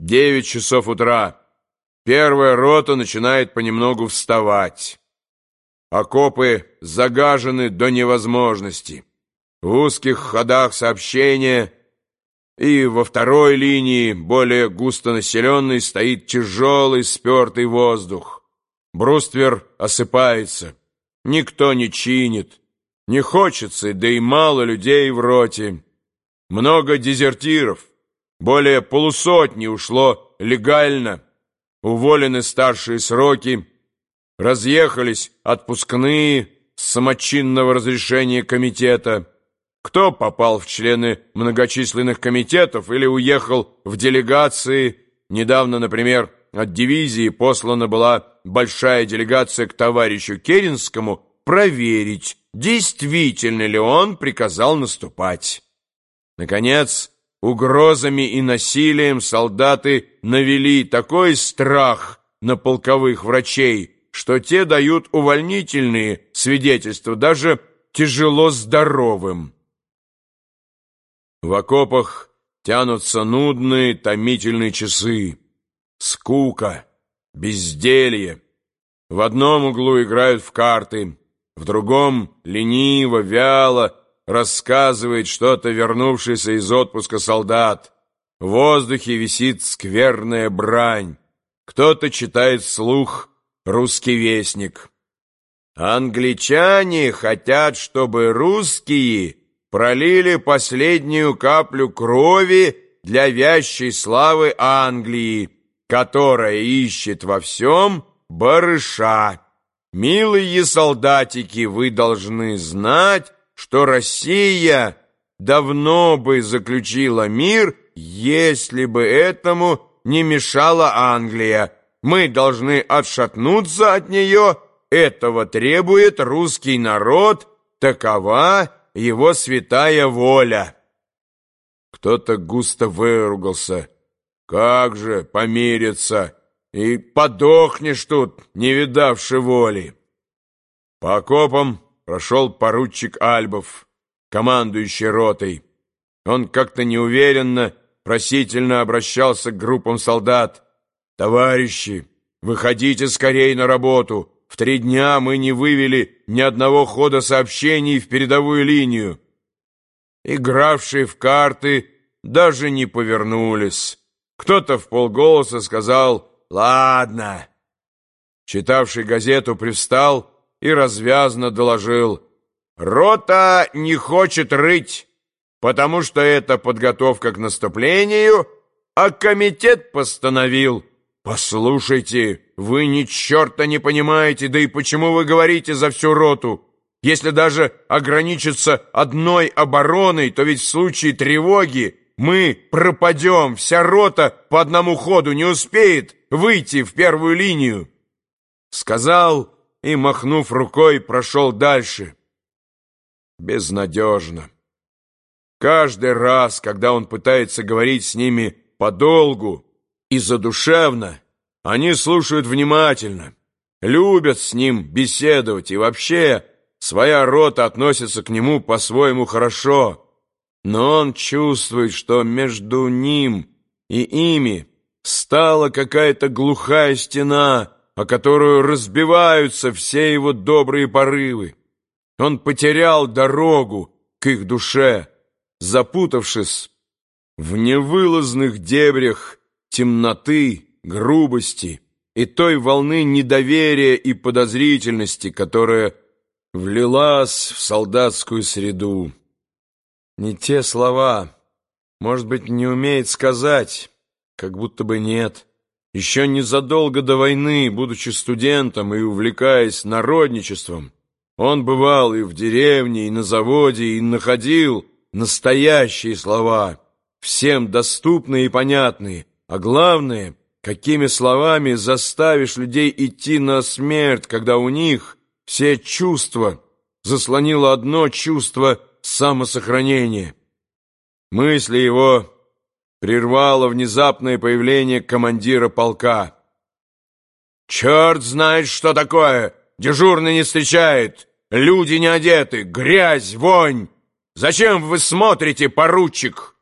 Девять часов утра. Первая рота начинает понемногу вставать. Окопы загажены до невозможности. В узких ходах сообщения и во второй линии, более густонаселенной, стоит тяжелый спертый воздух. Бруствер осыпается. Никто не чинит. Не хочется, да и мало людей в роте. Много дезертиров. Более полусотни ушло легально. Уволены старшие сроки. Разъехались отпускные с самочинного разрешения комитета. Кто попал в члены многочисленных комитетов или уехал в делегации. Недавно, например, от дивизии послана была большая делегация к товарищу Керенскому проверить, действительно ли он приказал наступать. Наконец, Угрозами и насилием солдаты навели такой страх на полковых врачей, что те дают увольнительные свидетельства даже тяжело здоровым. В окопах тянутся нудные, томительные часы. Скука, безделье. В одном углу играют в карты, в другом лениво, вяло, рассказывает что-то вернувшийся из отпуска солдат. В воздухе висит скверная брань. Кто-то читает вслух «Русский вестник». Англичане хотят, чтобы русские пролили последнюю каплю крови для вящей славы Англии, которая ищет во всем барыша. Милые солдатики, вы должны знать, что Россия давно бы заключила мир, если бы этому не мешала Англия. Мы должны отшатнуться от нее, этого требует русский народ, такова его святая воля. Кто-то густо выругался. Как же помириться, и подохнешь тут, не видавши воли. По окопам прошел поручик Альбов, командующий ротой. Он как-то неуверенно, просительно обращался к группам солдат. «Товарищи, выходите скорее на работу. В три дня мы не вывели ни одного хода сообщений в передовую линию». Игравшие в карты даже не повернулись. Кто-то в полголоса сказал «Ладно». Читавший газету привстал и развязно доложил. «Рота не хочет рыть, потому что это подготовка к наступлению, а комитет постановил. Послушайте, вы ни черта не понимаете, да и почему вы говорите за всю роту? Если даже ограничиться одной обороной, то ведь в случае тревоги мы пропадем, вся рота по одному ходу не успеет выйти в первую линию». Сказал и, махнув рукой, прошел дальше. Безнадежно. Каждый раз, когда он пытается говорить с ними подолгу и задушевно, они слушают внимательно, любят с ним беседовать и вообще своя рота относится к нему по-своему хорошо. Но он чувствует, что между ним и ими стала какая-то глухая стена, о которую разбиваются все его добрые порывы. Он потерял дорогу к их душе, запутавшись в невылазных дебрях темноты, грубости и той волны недоверия и подозрительности, которая влилась в солдатскую среду. Не те слова, может быть, не умеет сказать, как будто бы нет. Еще незадолго до войны, будучи студентом и увлекаясь народничеством, он бывал и в деревне, и на заводе, и находил настоящие слова, всем доступные и понятные, а главное, какими словами заставишь людей идти на смерть, когда у них все чувства заслонило одно чувство самосохранения. Мысли его прервало внезапное появление командира полка. «Черт знает, что такое! Дежурный не встречает! Люди не одеты! Грязь, вонь! Зачем вы смотрите, поручик?»